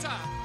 time.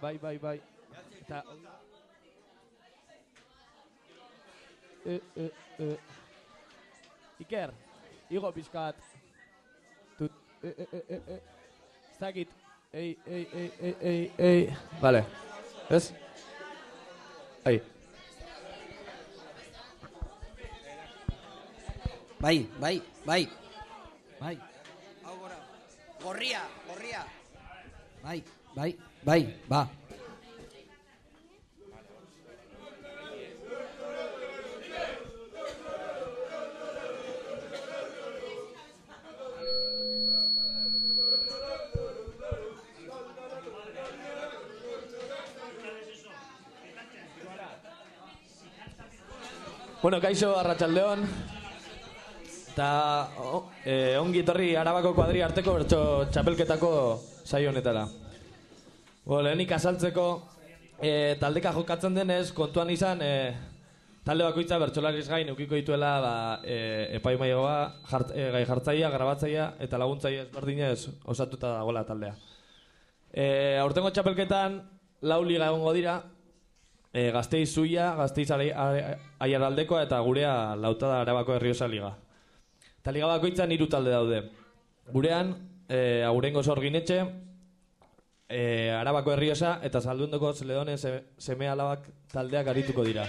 Bai, bai, bai. Eta... E, e, e. Iker, igo pixkat. Tut, e, e, e, e, e. Ei, ei, ei, ei, ei, ei. Vale. Ez? Ai. Bai, bai, bai. Bai. Hau gora. Gorria. Bai, bai, bai, ba. Bueno, kaixo, arratsaldeon. Eta o, eh, ongi etorri Arabako kuadri arteko bertso txapelketako saio honetara. Bo, lehenik azaltzeko eh, taldeka jokatzen denez, kontuan izan eh, talde bakoitza bertsolariz gain eukiko dituela ba, eh, epaimaigoa, jart, eh, gai jartzaia, grabatzaia eta laguntzaia ezberdinez osatuta dagoela taldea. Eh, aurtengo txapelketan lau liga egongo dira, e, gazteiz zuia, gazteiz aiaraldekoa eta gurea lautada arabako herriosa liga. Eta liga bakoitzan hiru talde daude. Gurean, e, agurengo sorginetxe, e, arabako herriosa eta salduendoko zeledonen se, seme alabak taldeak arituko dira.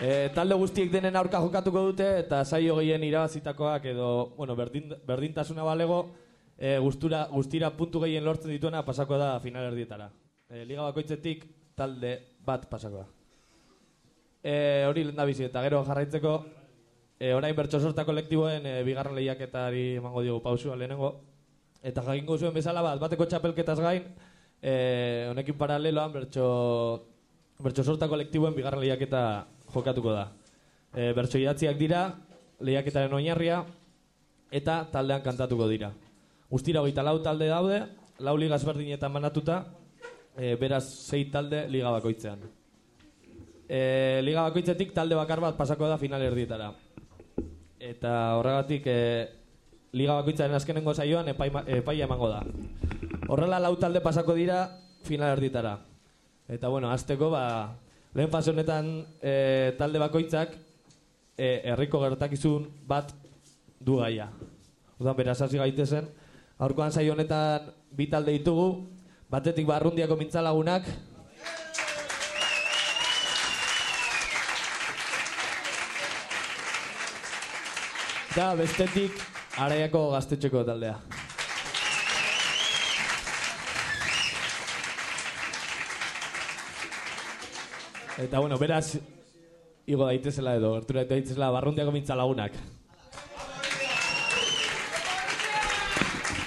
E, talde guztiek denen aurka jokatuko dute eta saio gehien irabazitakoak edo bueno, berdin, berdintasuna balego e, gustura, guztira puntu gehien lortzen dituena pasako da final erdietara. E, Liga bakoitzetik talde bat pasako da. E, hori lehen da bizi eta gero jarraitzeko e, orain bertso sorta kolektiboen e, bigarren lehiaketari emango diogu pausua lehenengo. Eta jakingo zuen bezala bat, bateko txapelketaz gain, e, honekin paraleloan bertso, bertso sorta kolektiboen bigarren lehiaketa jokatuko da. E, bertso idatziak dira, lehiaketaren oinarria, eta taldean kantatuko dira. Guztira hogeita lau talde daude, lau liga ezberdinetan banatuta, e, beraz sei talde liga bakoitzean. E, liga bakoitzetik talde bakar bat pasako da final erdietara. Eta horregatik e, liga bakoitzaren azkenengo saioan epai, epaia emango da. Horrela lau talde pasako dira final erdietara. Eta bueno, azteko ba, lehen fase honetan e, talde bakoitzak e, herriko gertakizun bat du gaia. Udan beraz hasi gaitezen. Aurkoan saio honetan bi talde ditugu, batetik barrundiako mintzalagunak, eta bestetik araiako gaztetxeko taldea. Eta bueno, beraz, igo daitezela edo, gertura daitezela barrundiako mintzalagunak.